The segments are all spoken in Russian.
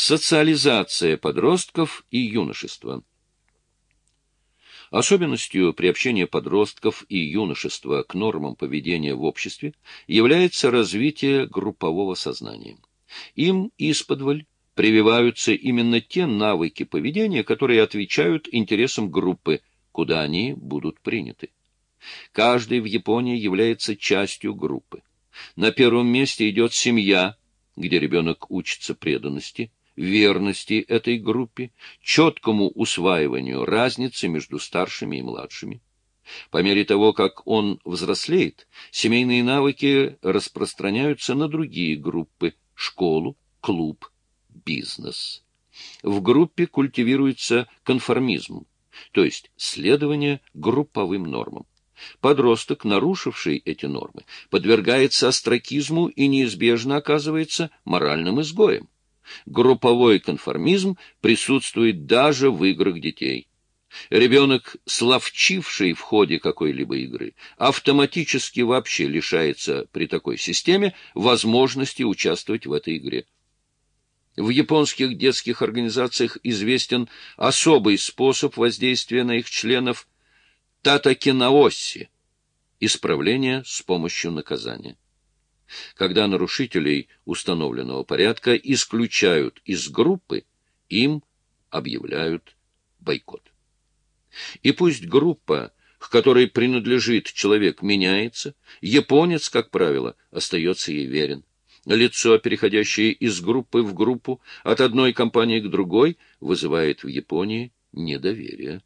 Социализация подростков и юношества. Особенностью приобщения подростков и юношества к нормам поведения в обществе является развитие группового сознания. Им исподволь прививаются именно те навыки поведения, которые отвечают интересам группы, куда они будут приняты. Каждый в Японии является частью группы. На первом месте идет семья, где ребенок учится преданности, верности этой группе, четкому усваиванию разницы между старшими и младшими. По мере того, как он взрослеет, семейные навыки распространяются на другие группы – школу, клуб, бизнес. В группе культивируется конформизм, то есть следование групповым нормам. Подросток, нарушивший эти нормы, подвергается остракизму и неизбежно оказывается моральным изгоем. Групповой конформизм присутствует даже в играх детей. Ребенок, словчивший в ходе какой-либо игры, автоматически вообще лишается при такой системе возможности участвовать в этой игре. В японских детских организациях известен особый способ воздействия на их членов татакинаоси – исправление с помощью наказания когда нарушителей установленного порядка исключают из группы, им объявляют бойкот. И пусть группа, к которой принадлежит человек, меняется, японец, как правило, остается ей верен. Лицо, переходящее из группы в группу, от одной компании к другой, вызывает в Японии недоверие.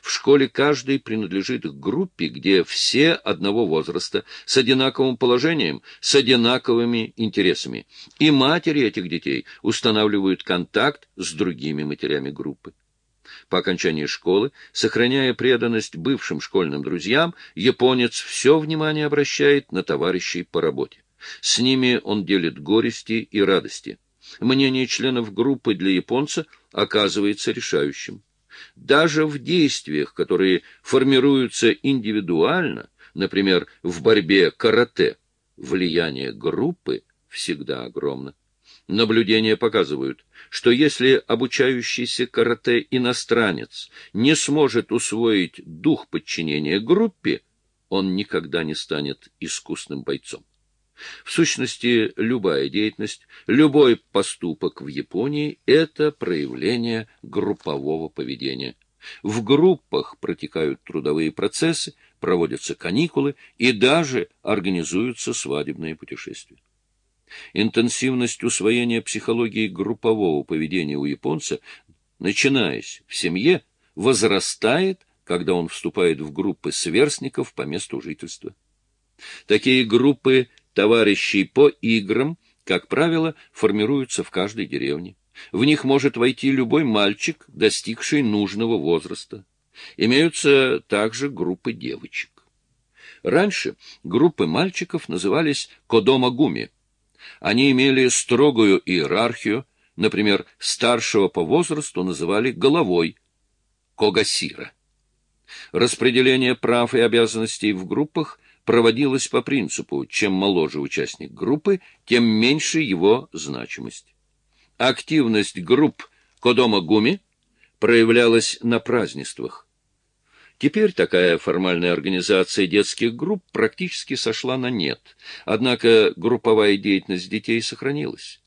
В школе каждый принадлежит к группе, где все одного возраста, с одинаковым положением, с одинаковыми интересами. И матери этих детей устанавливают контакт с другими матерями группы. По окончании школы, сохраняя преданность бывшим школьным друзьям, японец все внимание обращает на товарищей по работе. С ними он делит горести и радости. Мнение членов группы для японца оказывается решающим. Даже в действиях, которые формируются индивидуально, например, в борьбе карате, влияние группы всегда огромно. Наблюдения показывают, что если обучающийся карате иностранец не сможет усвоить дух подчинения группе, он никогда не станет искусным бойцом. В сущности, любая деятельность, любой поступок в Японии – это проявление группового поведения. В группах протекают трудовые процессы, проводятся каникулы и даже организуются свадебные путешествия. Интенсивность усвоения психологии группового поведения у японца, начинаясь в семье, возрастает, когда он вступает в группы сверстников по месту жительства. Такие группы Товарищей по играм, как правило, формируются в каждой деревне. В них может войти любой мальчик, достигший нужного возраста. Имеются также группы девочек. Раньше группы мальчиков назывались кодомагуми. Они имели строгую иерархию, например, старшего по возрасту называли головой, когасира. Распределение прав и обязанностей в группах проводилась по принципу «чем моложе участник группы, тем меньше его значимость». Активность групп Кодома Гуми проявлялась на празднествах. Теперь такая формальная организация детских групп практически сошла на нет, однако групповая деятельность детей сохранилась.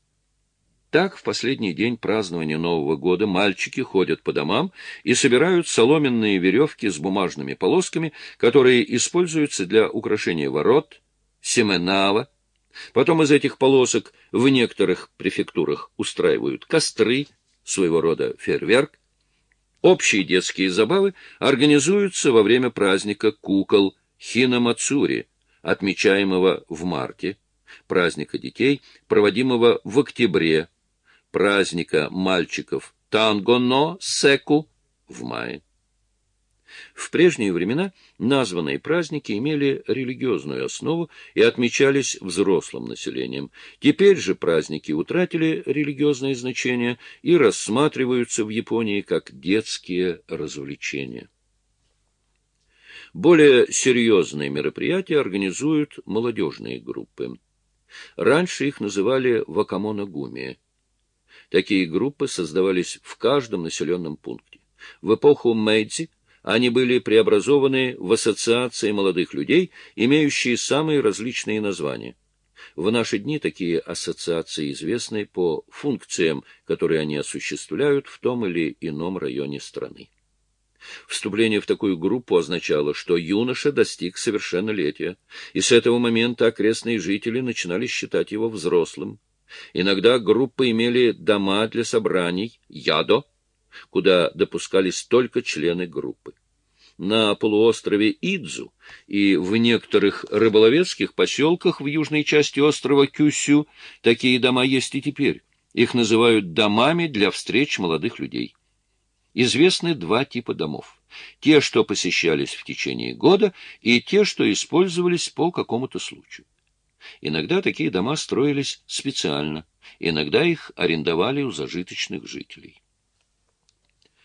Так, в последний день празднования Нового года мальчики ходят по домам и собирают соломенные веревки с бумажными полосками, которые используются для украшения ворот, семенава. Потом из этих полосок в некоторых префектурах устраивают костры, своего рода фейерверк. Общие детские забавы организуются во время праздника кукол Хинамацури, отмечаемого в марте, праздника детей, проводимого в октябре, праздника мальчиков Танго-но Секу в мае. В прежние времена названные праздники имели религиозную основу и отмечались взрослым населением. Теперь же праздники утратили религиозное значение и рассматриваются в Японии как детские развлечения. Более серьезные мероприятия организуют молодежные группы. Раньше их называли вакамонагуми. Такие группы создавались в каждом населенном пункте. В эпоху Мэйдзи они были преобразованы в ассоциации молодых людей, имеющие самые различные названия. В наши дни такие ассоциации известны по функциям, которые они осуществляют в том или ином районе страны. Вступление в такую группу означало, что юноша достиг совершеннолетия, и с этого момента окрестные жители начинали считать его взрослым. Иногда группы имели дома для собраний, ядо, куда допускались только члены группы. На полуострове Идзу и в некоторых рыболовецких поселках в южной части острова Кюсю такие дома есть и теперь. Их называют домами для встреч молодых людей. Известны два типа домов. Те, что посещались в течение года, и те, что использовались по какому-то случаю. Иногда такие дома строились специально, иногда их арендовали у зажиточных жителей.